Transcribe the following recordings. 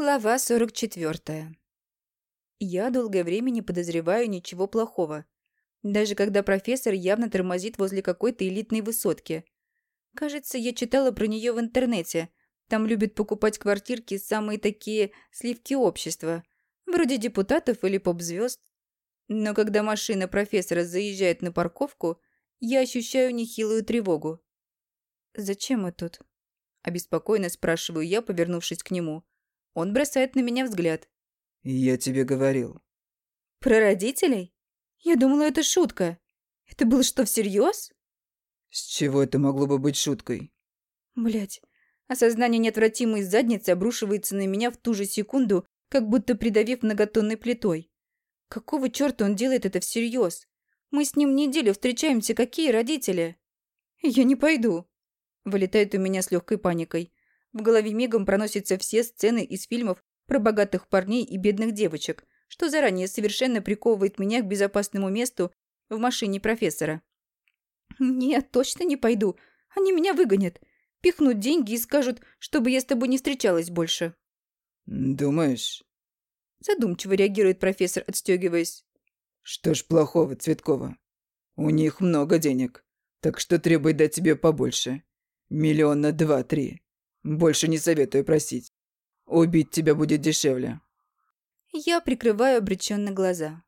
Глава 44. Я долгое время не подозреваю ничего плохого. Даже когда профессор явно тормозит возле какой-то элитной высотки. Кажется, я читала про нее в интернете. Там любят покупать квартирки самые такие сливки общества. Вроде депутатов или поп-звезд. Но когда машина профессора заезжает на парковку, я ощущаю нехилую тревогу. «Зачем мы тут?» Обеспокоенно спрашиваю я, повернувшись к нему. Он бросает на меня взгляд. «Я тебе говорил». «Про родителей? Я думала, это шутка. Это было что, всерьез? «С чего это могло бы быть шуткой?» Блять, осознание неотвратимой задницы обрушивается на меня в ту же секунду, как будто придавив многотонной плитой. Какого черта он делает это всерьез? Мы с ним неделю встречаемся, какие родители? Я не пойду. Вылетает у меня с легкой паникой. В голове мигом проносятся все сцены из фильмов про богатых парней и бедных девочек, что заранее совершенно приковывает меня к безопасному месту в машине профессора. «Нет, точно не пойду. Они меня выгонят. Пихнут деньги и скажут, чтобы я с тобой не встречалась больше». «Думаешь?» Задумчиво реагирует профессор, отстегиваясь. «Что ж плохого, Цветкова? У них много денег, так что требует дать тебе побольше. Миллиона два-три. Больше не советую просить. Убить тебя будет дешевле. Я прикрываю обреченно глаза.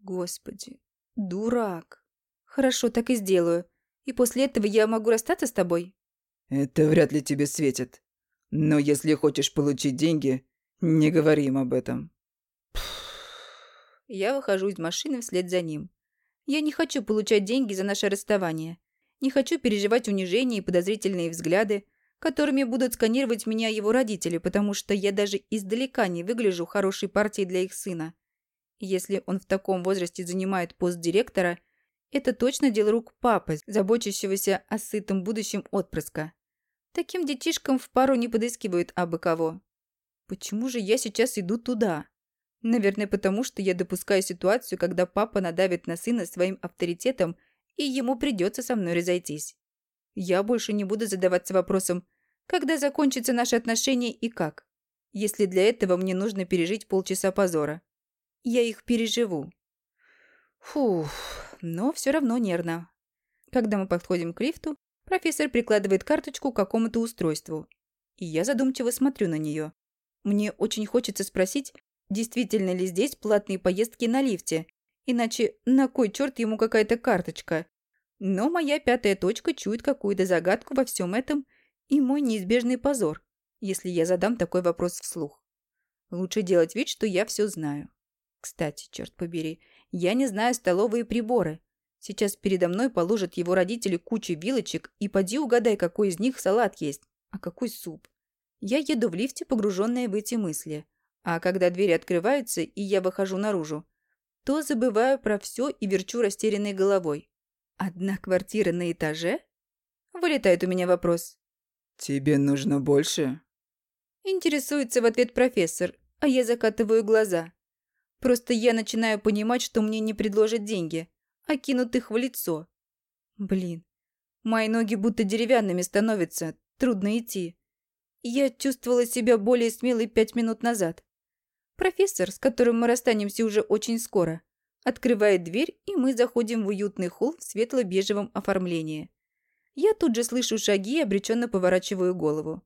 Господи, дурак. Хорошо, так и сделаю. И после этого я могу расстаться с тобой? Это вряд ли тебе светит. Но если хочешь получить деньги, не говори им об этом. Я выхожу из машины вслед за ним. Я не хочу получать деньги за наше расставание. Не хочу переживать унижение и подозрительные взгляды, которыми будут сканировать меня его родители, потому что я даже издалека не выгляжу хорошей партией для их сына. Если он в таком возрасте занимает пост директора, это точно дело рук папы, заботящегося о сытом будущем отпрыска. Таким детишкам в пару не подыскивают абы кого. Почему же я сейчас иду туда? Наверное, потому что я допускаю ситуацию, когда папа надавит на сына своим авторитетом, и ему придется со мной разойтись. Я больше не буду задаваться вопросом, когда закончатся наши отношения и как? Если для этого мне нужно пережить полчаса позора. Я их переживу. Фух, но все равно нервно. Когда мы подходим к лифту, профессор прикладывает карточку к какому-то устройству. И я задумчиво смотрю на нее. Мне очень хочется спросить, действительно ли здесь платные поездки на лифте, иначе на кой черт ему какая-то карточка? Но моя пятая точка чует какую-то загадку во всем этом и мой неизбежный позор, если я задам такой вопрос вслух. Лучше делать вид, что я все знаю. Кстати, черт побери, я не знаю столовые приборы. Сейчас передо мной положат его родители кучу вилочек, и поди угадай, какой из них салат есть, а какой суп. Я еду в лифте, погруженная в эти мысли. А когда двери открываются, и я выхожу наружу, то забываю про все и верчу растерянной головой. Одна квартира на этаже? Вылетает у меня вопрос. «Тебе нужно больше?» Интересуется в ответ профессор, а я закатываю глаза. Просто я начинаю понимать, что мне не предложат деньги, а кинут их в лицо. Блин, мои ноги будто деревянными становятся, трудно идти. Я чувствовала себя более смелой пять минут назад. Профессор, с которым мы расстанемся уже очень скоро, открывает дверь, и мы заходим в уютный холл в светло-бежевом оформлении. Я тут же слышу шаги и обреченно поворачиваю голову.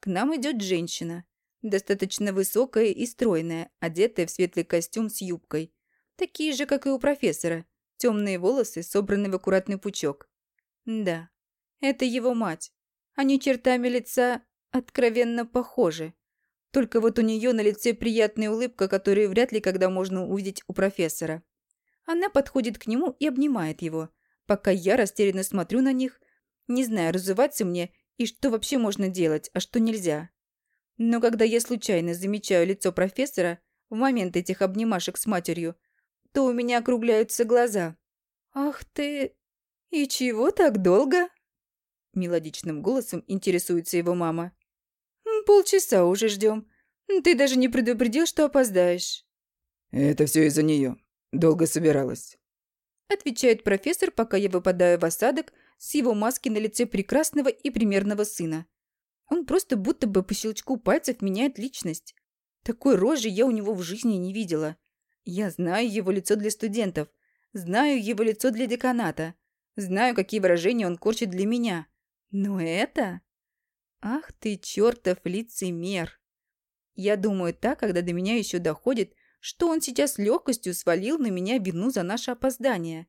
К нам идет женщина. Достаточно высокая и стройная, одетая в светлый костюм с юбкой. Такие же, как и у профессора. Темные волосы, собранные в аккуратный пучок. Да, это его мать. Они чертами лица откровенно похожи. Только вот у нее на лице приятная улыбка, которую вряд ли когда можно увидеть у профессора. Она подходит к нему и обнимает его, пока я растерянно смотрю на них, не знаю, разуваться мне и что вообще можно делать, а что нельзя. Но когда я случайно замечаю лицо профессора в момент этих обнимашек с матерью, то у меня округляются глаза. «Ах ты... И чего так долго?» Мелодичным голосом интересуется его мама. «Полчаса уже ждем. Ты даже не предупредил, что опоздаешь». «Это все из-за нее. Долго собиралась». Отвечает профессор, пока я выпадаю в осадок с его маски на лице прекрасного и примерного сына. Он просто будто бы по щелчку пальцев меняет личность. Такой рожи я у него в жизни не видела. Я знаю его лицо для студентов, знаю его лицо для деканата, знаю, какие выражения он корчит для меня. Но это... Ах ты, чертов лицемер! Я думаю так, когда до меня еще доходит, что он сейчас легкостью свалил на меня вину за наше опоздание.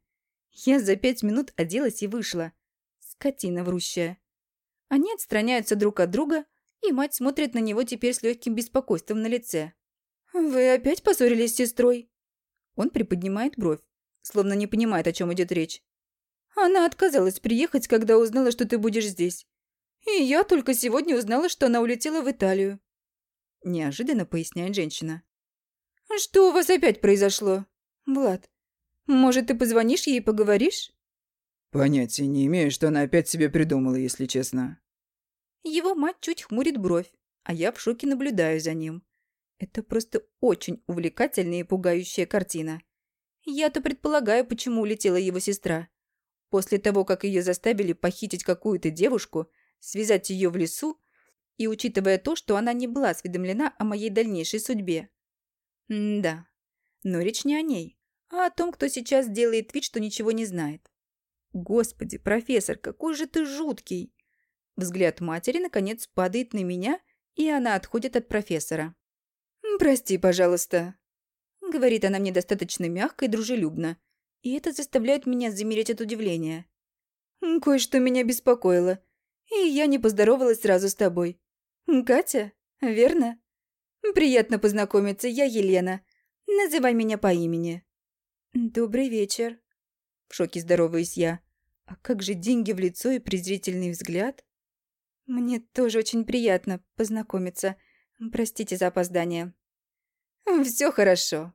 Я за пять минут оделась и вышла. Скотина врущая. Они отстраняются друг от друга, и мать смотрит на него теперь с легким беспокойством на лице. «Вы опять поссорились с сестрой?» Он приподнимает бровь, словно не понимает, о чем идет речь. «Она отказалась приехать, когда узнала, что ты будешь здесь. И я только сегодня узнала, что она улетела в Италию». Неожиданно поясняет женщина. «Что у вас опять произошло? Влад, может, ты позвонишь ей и поговоришь?» Понятия не имею, что она опять себе придумала, если честно. Его мать чуть хмурит бровь, а я в шоке наблюдаю за ним. Это просто очень увлекательная и пугающая картина. Я-то предполагаю, почему улетела его сестра. После того, как ее заставили похитить какую-то девушку, связать ее в лесу, и учитывая то, что она не была осведомлена о моей дальнейшей судьбе. М да, но речь не о ней, а о том, кто сейчас делает вид, что ничего не знает. Господи, профессор, какой же ты жуткий! Взгляд матери, наконец, падает на меня, и она отходит от профессора. «Прости, пожалуйста», — говорит она мне достаточно мягко и дружелюбно, и это заставляет меня замереть от удивления. «Кое-что меня беспокоило, и я не поздоровалась сразу с тобой. Катя, верно? Приятно познакомиться, я Елена. Называй меня по имени». «Добрый вечер», — в шоке здороваюсь я. «А как же деньги в лицо и презрительный взгляд?» «Мне тоже очень приятно познакомиться. Простите за опоздание». «Все хорошо».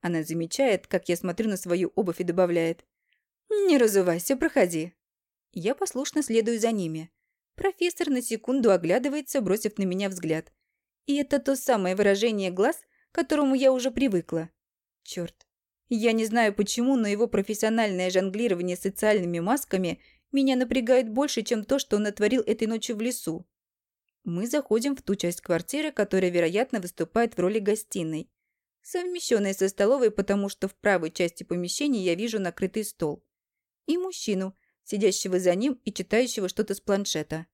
Она замечает, как я смотрю на свою обувь и добавляет. «Не разувайся, проходи». Я послушно следую за ними. Профессор на секунду оглядывается, бросив на меня взгляд. И это то самое выражение глаз, к которому я уже привыкла. Черт. Я не знаю почему, но его профессиональное жонглирование социальными масками – меня напрягает больше, чем то, что он натворил этой ночью в лесу. Мы заходим в ту часть квартиры, которая, вероятно, выступает в роли гостиной, совмещенной со столовой, потому что в правой части помещения я вижу накрытый стол. И мужчину, сидящего за ним и читающего что-то с планшета.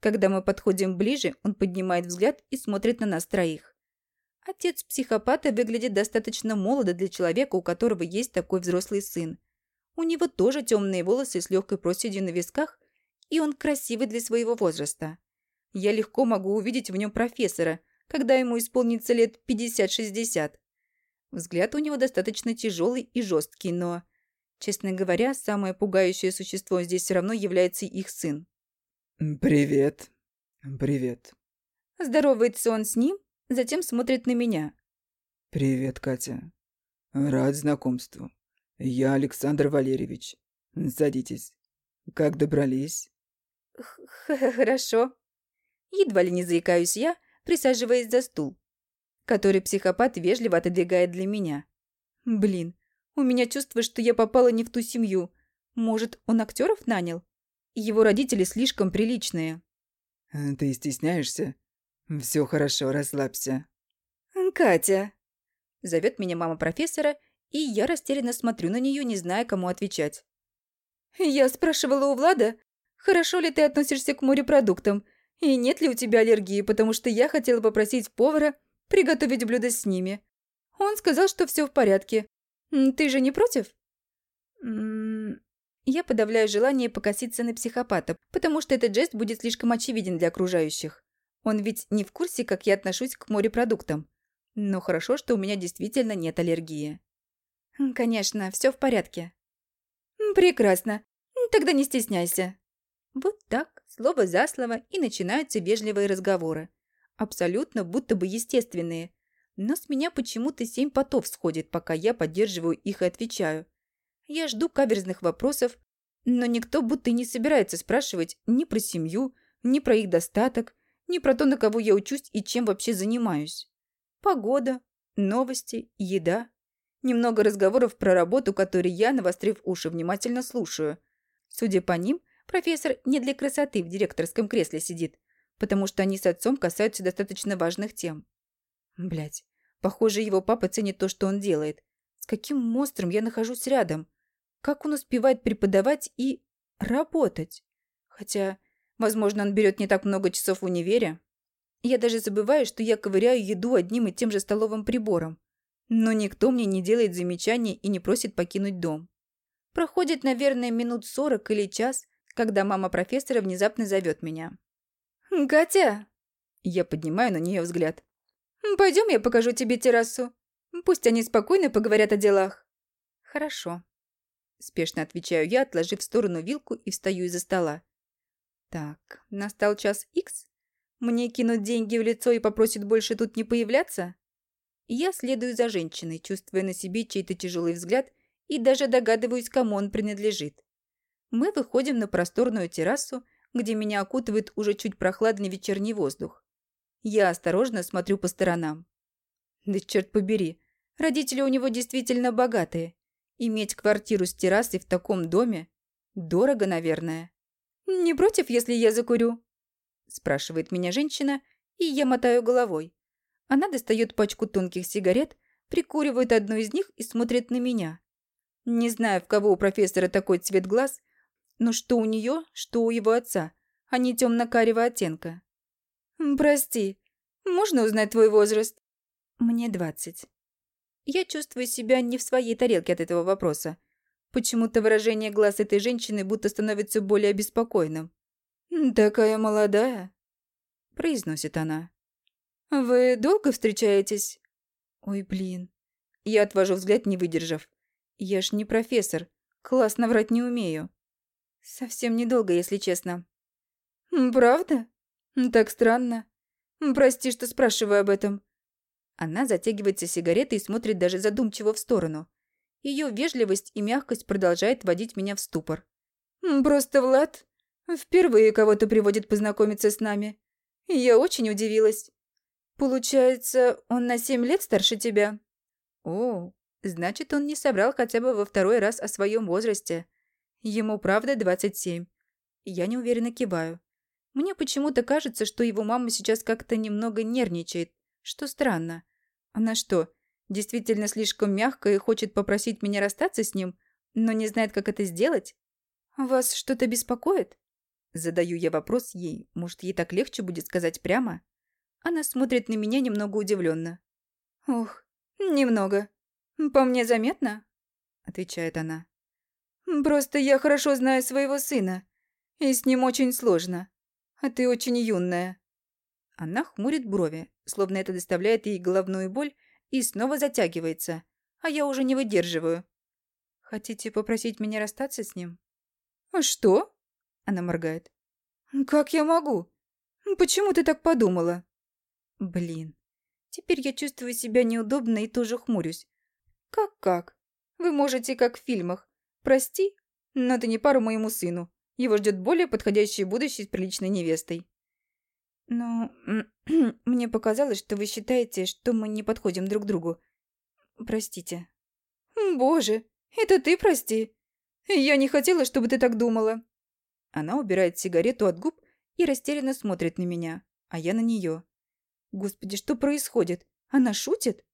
Когда мы подходим ближе, он поднимает взгляд и смотрит на нас троих. Отец психопата выглядит достаточно молодо для человека, у которого есть такой взрослый сын. У него тоже темные волосы с легкой проседью на висках, и он красивый для своего возраста. Я легко могу увидеть в нем профессора, когда ему исполнится лет 50-60. Взгляд у него достаточно тяжелый и жесткий, но, честно говоря, самое пугающее существо здесь все равно является их сын. «Привет. Привет». Здоровается он с ним, затем смотрит на меня. «Привет, Катя. Рад знакомству. «Я Александр Валерьевич. Садитесь. Как добрались?» «Хорошо». Едва ли не заикаюсь я, присаживаясь за стул, который психопат вежливо отодвигает для меня. Блин, у меня чувство, что я попала не в ту семью. Может, он актеров нанял? Его родители слишком приличные. «Ты стесняешься? Все хорошо, расслабься». «Катя!» Зовет меня мама профессора и я растерянно смотрю на нее, не зная, кому отвечать. «Я спрашивала у Влада, хорошо ли ты относишься к морепродуктам, и нет ли у тебя аллергии, потому что я хотела попросить повара приготовить блюдо с ними. Он сказал, что все в порядке. Ты же не против?» Я подавляю желание покоситься на психопата, потому что этот жест будет слишком очевиден для окружающих. Он ведь не в курсе, как я отношусь к морепродуктам. Но хорошо, что у меня действительно нет аллергии. «Конечно, все в порядке». «Прекрасно. Тогда не стесняйся». Вот так, слово за слово, и начинаются вежливые разговоры. Абсолютно будто бы естественные. Но с меня почему-то семь потов сходит, пока я поддерживаю их и отвечаю. Я жду каверзных вопросов, но никто будто не собирается спрашивать ни про семью, ни про их достаток, ни про то, на кого я учусь и чем вообще занимаюсь. Погода, новости, еда, Немного разговоров про работу, которые я, навострив уши, внимательно слушаю. Судя по ним, профессор не для красоты в директорском кресле сидит, потому что они с отцом касаются достаточно важных тем. Блять, похоже, его папа ценит то, что он делает. С каким монстром я нахожусь рядом? Как он успевает преподавать и работать? Хотя, возможно, он берет не так много часов в универе. Я даже забываю, что я ковыряю еду одним и тем же столовым прибором. Но никто мне не делает замечаний и не просит покинуть дом. Проходит, наверное, минут сорок или час, когда мама профессора внезапно зовет меня. «Катя!» Я поднимаю на нее взгляд. «Пойдем, я покажу тебе террасу. Пусть они спокойно поговорят о делах». «Хорошо». Спешно отвечаю я, отложив в сторону вилку и встаю из-за стола. «Так, настал час икс. Мне кинут деньги в лицо и попросят больше тут не появляться?» Я следую за женщиной, чувствуя на себе чей-то тяжелый взгляд и даже догадываюсь, кому он принадлежит. Мы выходим на просторную террасу, где меня окутывает уже чуть прохладный вечерний воздух. Я осторожно смотрю по сторонам. Да черт побери, родители у него действительно богатые. Иметь квартиру с террасой в таком доме дорого, наверное. «Не против, если я закурю?» спрашивает меня женщина, и я мотаю головой. Она достает пачку тонких сигарет, прикуривает одну из них и смотрит на меня. Не знаю, в кого у профессора такой цвет глаз, но что у нее, что у его отца, они а темно-карего оттенка. «Прости, можно узнать твой возраст?» «Мне двадцать». Я чувствую себя не в своей тарелке от этого вопроса. Почему-то выражение глаз этой женщины будто становится более обеспокоенным. «Такая молодая», – произносит она. «Вы долго встречаетесь?» «Ой, блин». Я отвожу взгляд, не выдержав. «Я ж не профессор. Классно врать не умею». «Совсем недолго, если честно». «Правда? Так странно. Прости, что спрашиваю об этом». Она затягивается сигаретой и смотрит даже задумчиво в сторону. Ее вежливость и мягкость продолжает водить меня в ступор. «Просто Влад впервые кого-то приводит познакомиться с нами. Я очень удивилась. Получается, он на семь лет старше тебя? О, значит, он не собрал хотя бы во второй раз о своем возрасте. Ему правда двадцать семь. Я неуверенно киваю. Мне почему-то кажется, что его мама сейчас как-то немного нервничает, что странно. Она что, действительно слишком мягкая и хочет попросить меня расстаться с ним, но не знает, как это сделать? Вас что-то беспокоит? Задаю я вопрос ей. Может, ей так легче будет сказать прямо? Она смотрит на меня немного удивленно. «Ох, немного. По мне заметно?» Отвечает она. «Просто я хорошо знаю своего сына, и с ним очень сложно. А ты очень юная». Она хмурит брови, словно это доставляет ей головную боль, и снова затягивается, а я уже не выдерживаю. «Хотите попросить меня расстаться с ним?» «А «Что?» Она моргает. «Как я могу? Почему ты так подумала?» Блин. Теперь я чувствую себя неудобно и тоже хмурюсь. Как-как? Вы можете, как в фильмах. Прости, но ты не пару моему сыну. Его ждет более подходящее будущее с приличной невестой. Но мне показалось, что вы считаете, что мы не подходим друг другу. Простите. Боже, это ты прости. Я не хотела, чтобы ты так думала. Она убирает сигарету от губ и растерянно смотрит на меня, а я на нее. Господи, что происходит? Она шутит?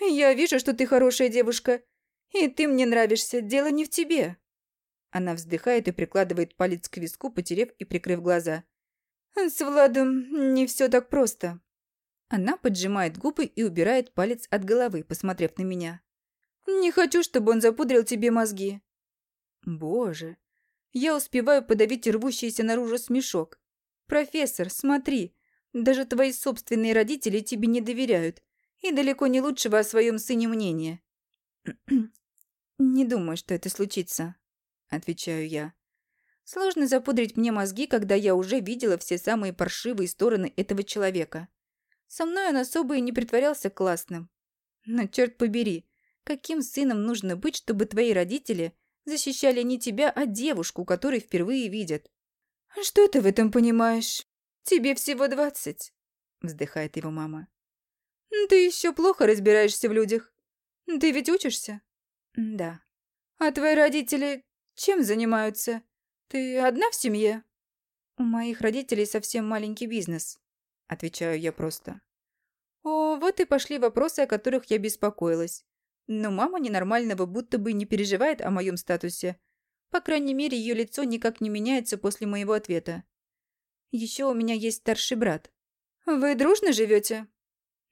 Я вижу, что ты хорошая девушка. И ты мне нравишься. Дело не в тебе. Она вздыхает и прикладывает палец к виску, потерев и прикрыв глаза. С Владом не все так просто. Она поджимает губы и убирает палец от головы, посмотрев на меня. Не хочу, чтобы он запудрил тебе мозги. Боже. Я успеваю подавить рвущийся наружу смешок. Профессор, смотри, даже твои собственные родители тебе не доверяют и далеко не лучшего о своем сыне мнения. «Не думаю, что это случится», — отвечаю я. Сложно запудрить мне мозги, когда я уже видела все самые паршивые стороны этого человека. Со мной он особо и не притворялся классным. Но черт побери, каким сыном нужно быть, чтобы твои родители защищали не тебя, а девушку, которую впервые видят? «Что ты в этом понимаешь?» «Тебе всего двадцать», — вздыхает его мама. «Ты еще плохо разбираешься в людях. Ты ведь учишься?» «Да». «А твои родители чем занимаются? Ты одна в семье?» «У моих родителей совсем маленький бизнес», — отвечаю я просто. О, вот и пошли вопросы, о которых я беспокоилась. Но мама ненормального будто бы не переживает о моем статусе. По крайней мере, ее лицо никак не меняется после моего ответа. Еще у меня есть старший брат. Вы дружно живете?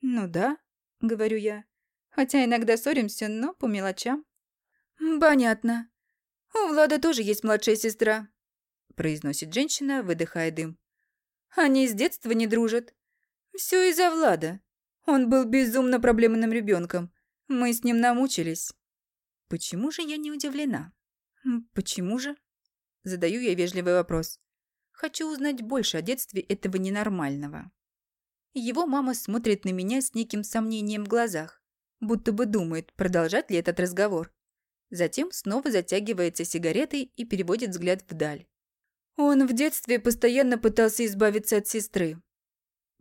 Ну да, говорю я. Хотя иногда ссоримся, но по мелочам. Понятно. У Влада тоже есть младшая сестра, произносит женщина, выдыхая дым. Они с детства не дружат. Все из-за Влада. Он был безумно проблемным ребенком. Мы с ним намучились. Почему же я не удивлена? Почему же? Задаю я вежливый вопрос. Хочу узнать больше о детстве этого ненормального. Его мама смотрит на меня с неким сомнением в глазах, будто бы думает, продолжать ли этот разговор. Затем снова затягивается сигаретой и переводит взгляд вдаль. Он в детстве постоянно пытался избавиться от сестры.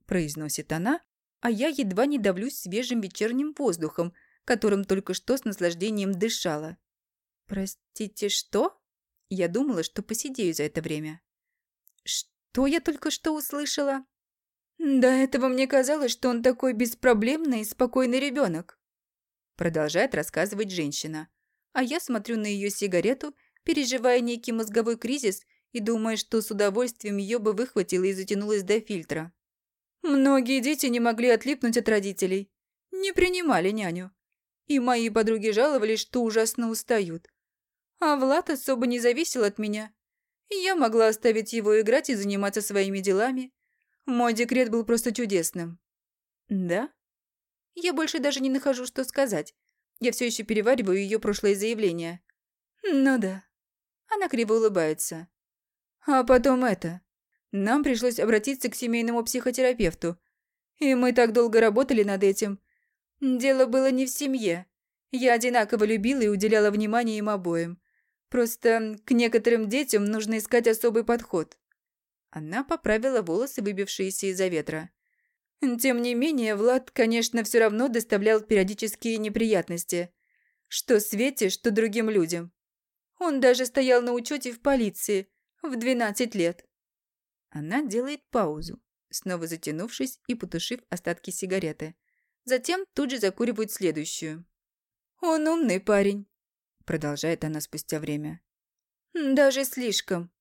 Произносит она, а я едва не давлюсь свежим вечерним воздухом, которым только что с наслаждением дышала. «Простите, что?» Я думала, что посидею за это время. «Что я только что услышала?» «До этого мне казалось, что он такой беспроблемный и спокойный ребенок», продолжает рассказывать женщина. А я смотрю на ее сигарету, переживая некий мозговой кризис и думая, что с удовольствием ее бы выхватила и затянулась до фильтра. Многие дети не могли отлипнуть от родителей, не принимали няню. И мои подруги жаловались, что ужасно устают. А Влад особо не зависел от меня. Я могла оставить его играть и заниматься своими делами. Мой декрет был просто чудесным. Да? Я больше даже не нахожу, что сказать. Я все еще перевариваю ее прошлое заявление. Ну да. Она криво улыбается. А потом это. Нам пришлось обратиться к семейному психотерапевту. И мы так долго работали над этим. Дело было не в семье. Я одинаково любила и уделяла внимание им обоим. Просто к некоторым детям нужно искать особый подход. Она поправила волосы, выбившиеся из-за ветра. Тем не менее, Влад, конечно, все равно доставлял периодические неприятности. Что Свете, что другим людям. Он даже стоял на учете в полиции в 12 лет. Она делает паузу, снова затянувшись и потушив остатки сигареты. Затем тут же закуривает следующую. «Он умный парень», — продолжает она спустя время. «Даже слишком.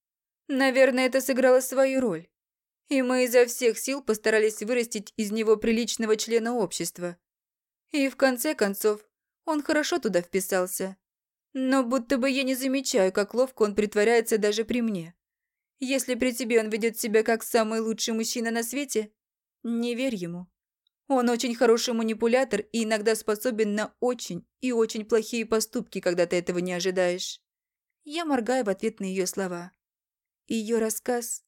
Наверное, это сыграло свою роль. И мы изо всех сил постарались вырастить из него приличного члена общества. И в конце концов, он хорошо туда вписался. Но будто бы я не замечаю, как ловко он притворяется даже при мне. Если при тебе он ведет себя как самый лучший мужчина на свете, не верь ему. Он очень хороший манипулятор и иногда способен на очень и очень плохие поступки, когда ты этого не ожидаешь. Я моргаю в ответ на ее слова. Ее рассказ...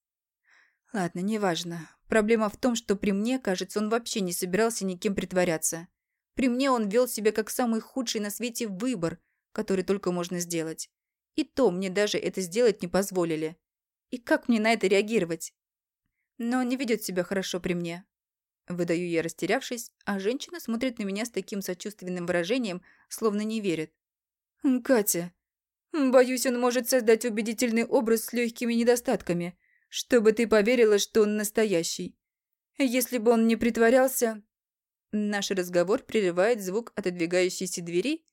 Ладно, неважно. Проблема в том, что при мне, кажется, он вообще не собирался никем притворяться. При мне он вел себя как самый худший на свете выбор, который только можно сделать. И то мне даже это сделать не позволили. И как мне на это реагировать? Но он не ведет себя хорошо при мне. Выдаю я, растерявшись, а женщина смотрит на меня с таким сочувственным выражением, словно не верит. «Катя, боюсь, он может создать убедительный образ с легкими недостатками, чтобы ты поверила, что он настоящий. Если бы он не притворялся...» Наш разговор прерывает звук отодвигающейся двери,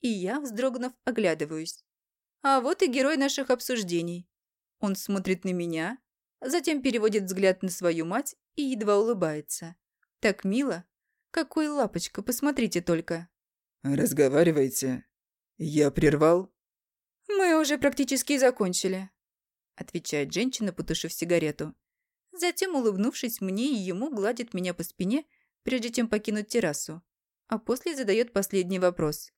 и я, вздрогнув, оглядываюсь. А вот и герой наших обсуждений. Он смотрит на меня, затем переводит взгляд на свою мать и едва улыбается. Так мило. Какой лапочка, посмотрите только. Разговаривайте. Я прервал? Мы уже практически закончили, отвечает женщина, потушив сигарету. Затем, улыбнувшись мне и ему, гладит меня по спине, прежде чем покинуть террасу. А после задает последний вопрос.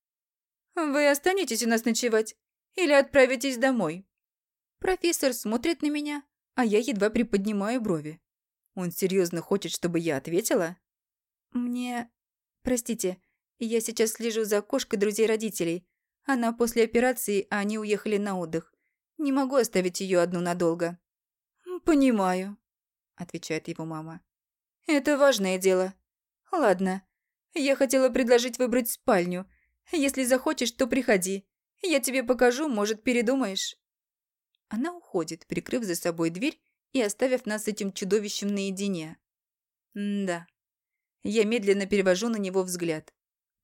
«Вы останетесь у нас ночевать? Или отправитесь домой?» Профессор смотрит на меня, а я едва приподнимаю брови. Он серьезно хочет, чтобы я ответила? Мне... Простите, я сейчас слежу за кошкой друзей родителей. Она после операции, а они уехали на отдых. Не могу оставить ее одну надолго. «Понимаю», – отвечает его мама. «Это важное дело. Ладно, я хотела предложить выбрать спальню. Если захочешь, то приходи. Я тебе покажу, может, передумаешь». Она уходит, прикрыв за собой дверь и оставив нас с этим чудовищем наедине. М да. Я медленно перевожу на него взгляд.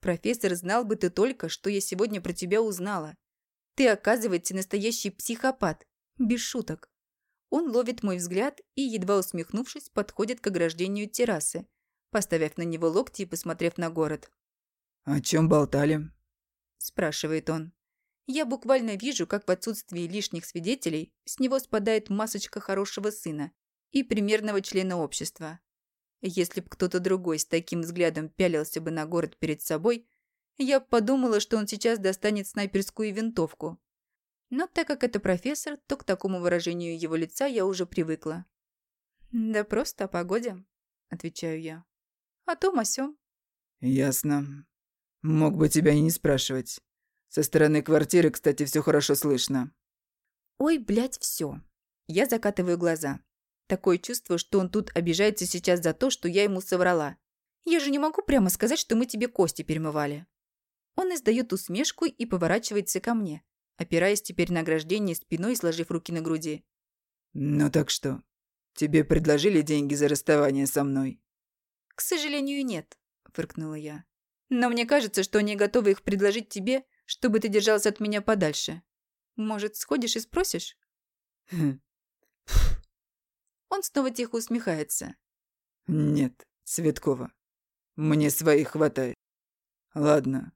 «Профессор, знал бы ты только, что я сегодня про тебя узнала. Ты, оказывается, настоящий психопат. Без шуток». Он ловит мой взгляд и, едва усмехнувшись, подходит к ограждению террасы, поставив на него локти и посмотрев на город. «О чем болтали?» – спрашивает он. Я буквально вижу, как в отсутствии лишних свидетелей с него спадает масочка хорошего сына и примерного члена общества. Если б кто-то другой с таким взглядом пялился бы на город перед собой, я подумала, что он сейчас достанет снайперскую винтовку. Но так как это профессор, то к такому выражению его лица я уже привыкла. «Да просто о погоде», — отвечаю я. «О том, о сём». «Ясно. Мог бы тебя и не спрашивать. Со стороны квартиры, кстати, все хорошо слышно». «Ой, блядь, все. Я закатываю глаза. Такое чувство, что он тут обижается сейчас за то, что я ему соврала. Я же не могу прямо сказать, что мы тебе кости перемывали. Он издает усмешку и поворачивается ко мне, опираясь теперь на ограждение спиной, сложив руки на груди. «Ну так что, тебе предложили деньги за расставание со мной?» «К сожалению, нет», – фыркнула я. «Но мне кажется, что они готовы их предложить тебе, чтобы ты держался от меня подальше. Может, сходишь и спросишь?» хм. Он снова тихо усмехается. «Нет, Светкова, мне своих хватает. Ладно».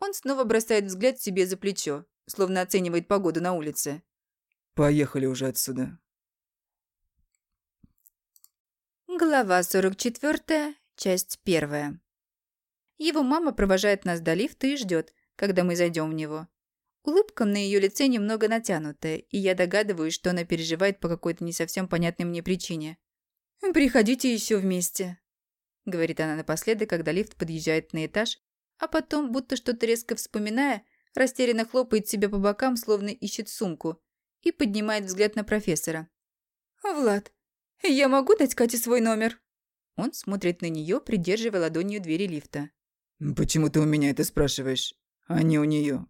Он снова бросает взгляд себе за плечо, словно оценивает погоду на улице. «Поехали уже отсюда». Глава 44, часть 1. Его мама провожает нас до лифта и ждет, когда мы зайдем в него. Улыбка на ее лице немного натянутая, и я догадываюсь, что она переживает по какой-то не совсем понятной мне причине. «Приходите еще вместе», — говорит она напоследок, когда лифт подъезжает на этаж, а потом, будто что-то резко вспоминая, растерянно хлопает себя по бокам, словно ищет сумку, и поднимает взгляд на профессора. «Влад, я могу дать Кате свой номер?» Он смотрит на нее, придерживая ладонью двери лифта. «Почему ты у меня это спрашиваешь, а не у нее?»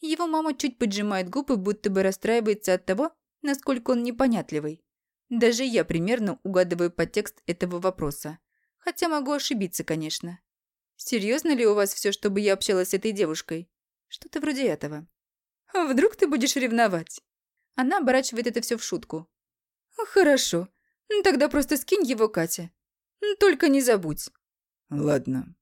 Его мама чуть поджимает губы, будто бы расстраивается от того, насколько он непонятливый. Даже я примерно угадываю подтекст этого вопроса. Хотя могу ошибиться, конечно. Серьезно ли у вас все, чтобы я общалась с этой девушкой? Что-то вроде этого. А вдруг ты будешь ревновать? Она оборачивает это все в шутку. Хорошо. Тогда просто скинь его Кате. Только не забудь. Ладно.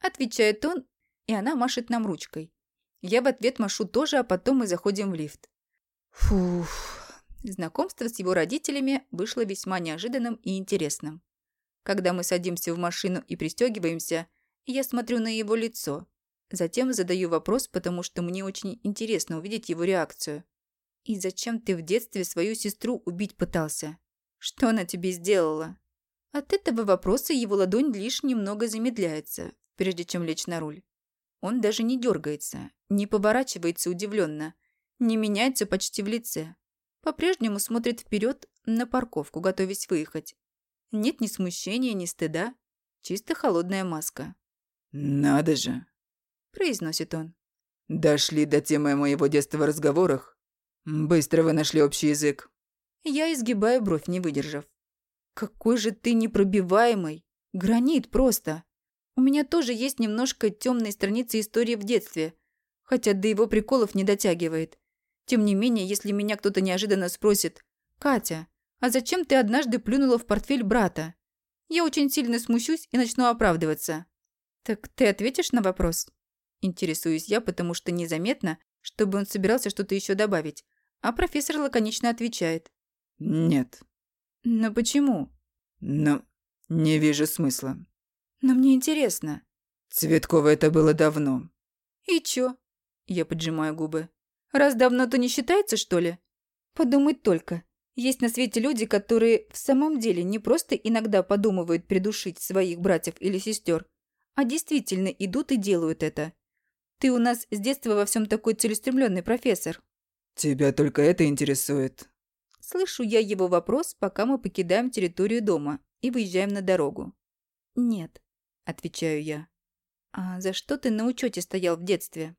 Отвечает он, и она машет нам ручкой. Я в ответ машу тоже, а потом мы заходим в лифт. Фух. Знакомство с его родителями вышло весьма неожиданным и интересным. Когда мы садимся в машину и пристегиваемся, я смотрю на его лицо. Затем задаю вопрос, потому что мне очень интересно увидеть его реакцию. «И зачем ты в детстве свою сестру убить пытался? Что она тебе сделала?» От этого вопроса его ладонь лишь немного замедляется, прежде чем лечь на руль. Он даже не дергается, не поворачивается удивленно, не меняется почти в лице. По-прежнему смотрит вперед на парковку, готовясь выехать. Нет ни смущения, ни стыда. Чисто холодная маска. «Надо же!» – произносит он. «Дошли до темы моего детства в разговорах. Быстро вы нашли общий язык». Я изгибаю бровь, не выдержав. «Какой же ты непробиваемый! Гранит просто!» У меня тоже есть немножко темной страницы истории в детстве, хотя до его приколов не дотягивает. Тем не менее, если меня кто-то неожиданно спросит «Катя, а зачем ты однажды плюнула в портфель брата?» Я очень сильно смущусь и начну оправдываться. «Так ты ответишь на вопрос?» Интересуюсь я, потому что незаметно, чтобы он собирался что-то еще добавить. А профессор лаконично отвечает. «Нет». «Но почему?» «Ну, не вижу смысла. Но мне интересно. Цветкова это было давно. И чё? Я поджимаю губы. Раз давно, то не считается, что ли? Подумать только. Есть на свете люди, которые в самом деле не просто иногда подумывают придушить своих братьев или сестер, а действительно идут и делают это. Ты у нас с детства во всем такой целеустремленный профессор. Тебя только это интересует. Слышу я его вопрос, пока мы покидаем территорию дома и выезжаем на дорогу. Нет, отвечаю я. «А за что ты на учете стоял в детстве?»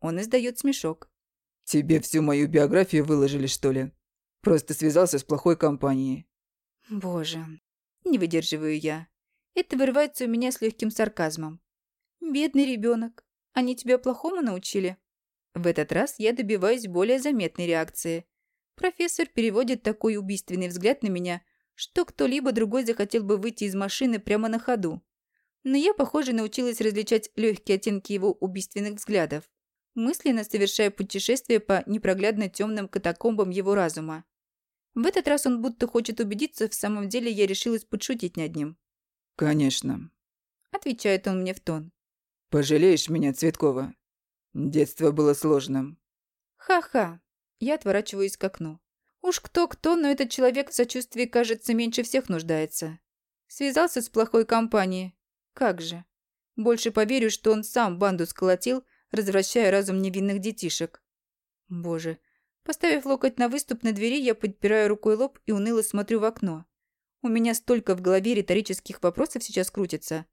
Он издает смешок. «Тебе всю мою биографию выложили, что ли? Просто связался с плохой компанией». «Боже, не выдерживаю я. Это вырывается у меня с легким сарказмом. «Бедный ребенок. Они тебя плохому научили?» В этот раз я добиваюсь более заметной реакции. Профессор переводит такой убийственный взгляд на меня, что кто-либо другой захотел бы выйти из машины прямо на ходу. Но я, похоже, научилась различать легкие оттенки его убийственных взглядов, мысленно совершая путешествие по непроглядно темным катакомбам его разума. В этот раз он будто хочет убедиться, в самом деле я решилась подшутить над ним. «Конечно», — отвечает он мне в тон. «Пожалеешь меня, Цветкова? Детство было сложным». «Ха-ха». Я отворачиваюсь к окну. Уж кто-кто, но этот человек в сочувствии, кажется, меньше всех нуждается. Связался с плохой компанией. Как же. Больше поверю, что он сам банду сколотил, развращая разум невинных детишек. Боже. Поставив локоть на выступ на двери, я подпираю рукой лоб и уныло смотрю в окно. У меня столько в голове риторических вопросов сейчас крутится.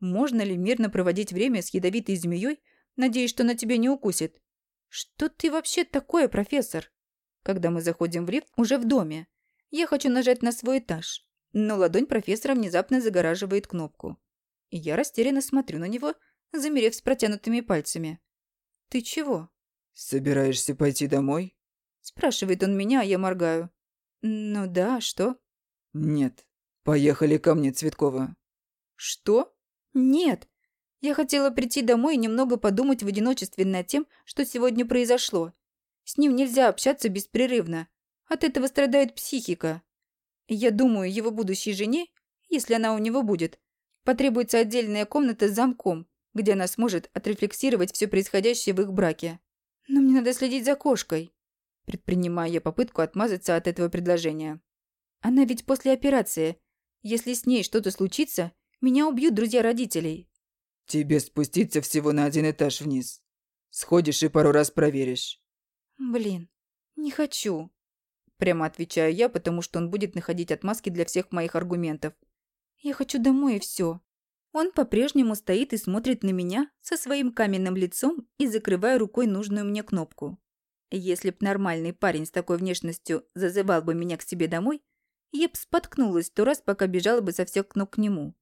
Можно ли мирно проводить время с ядовитой змеей, надеясь, что она тебя не укусит? Что ты вообще такое, профессор? Когда мы заходим в лифт, уже в доме. Я хочу нажать на свой этаж, но ладонь профессора внезапно загораживает кнопку. И я растерянно смотрю на него, замерев с протянутыми пальцами. «Ты чего?» «Собираешься пойти домой?» Спрашивает он меня, а я моргаю. «Ну да, что?» «Нет. Поехали ко мне, Цветкова». «Что? Нет. Я хотела прийти домой и немного подумать в одиночестве над тем, что сегодня произошло. С ним нельзя общаться беспрерывно. От этого страдает психика. Я думаю, его будущей жене, если она у него будет, потребуется отдельная комната с замком, где она сможет отрефлексировать все происходящее в их браке. Но мне надо следить за кошкой. Предпринимаю я попытку отмазаться от этого предложения. Она ведь после операции. Если с ней что-то случится, меня убьют друзья родителей. Тебе спуститься всего на один этаж вниз. Сходишь и пару раз проверишь. Блин, не хочу. Прямо отвечаю я, потому что он будет находить отмазки для всех моих аргументов. Я хочу домой и все. Он по-прежнему стоит и смотрит на меня со своим каменным лицом и закрывая рукой нужную мне кнопку. Если б нормальный парень с такой внешностью зазывал бы меня к себе домой, я б споткнулась сто раз, пока бежала бы со всех ног к нему.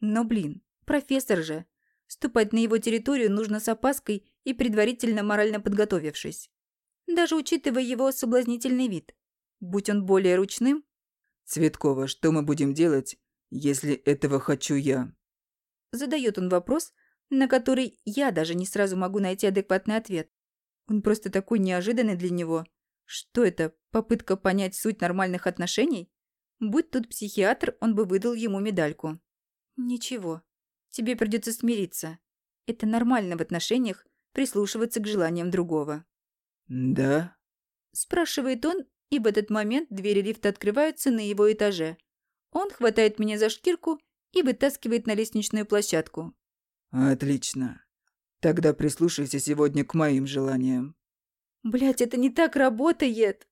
Но, блин, профессор же. Ступать на его территорию нужно с опаской и предварительно морально подготовившись. Даже учитывая его соблазнительный вид. Будь он более ручным... «Цветкова, что мы будем делать, если этого хочу я?» Задает он вопрос, на который я даже не сразу могу найти адекватный ответ. Он просто такой неожиданный для него. Что это, попытка понять суть нормальных отношений? Будь тут психиатр, он бы выдал ему медальку. Ничего, тебе придется смириться. Это нормально в отношениях прислушиваться к желаниям другого. «Да?» Спрашивает он, и в этот момент двери лифта открываются на его этаже. Он хватает меня за шкирку и вытаскивает на лестничную площадку. «Отлично. Тогда прислушайся сегодня к моим желаниям». Блять, это не так работает!»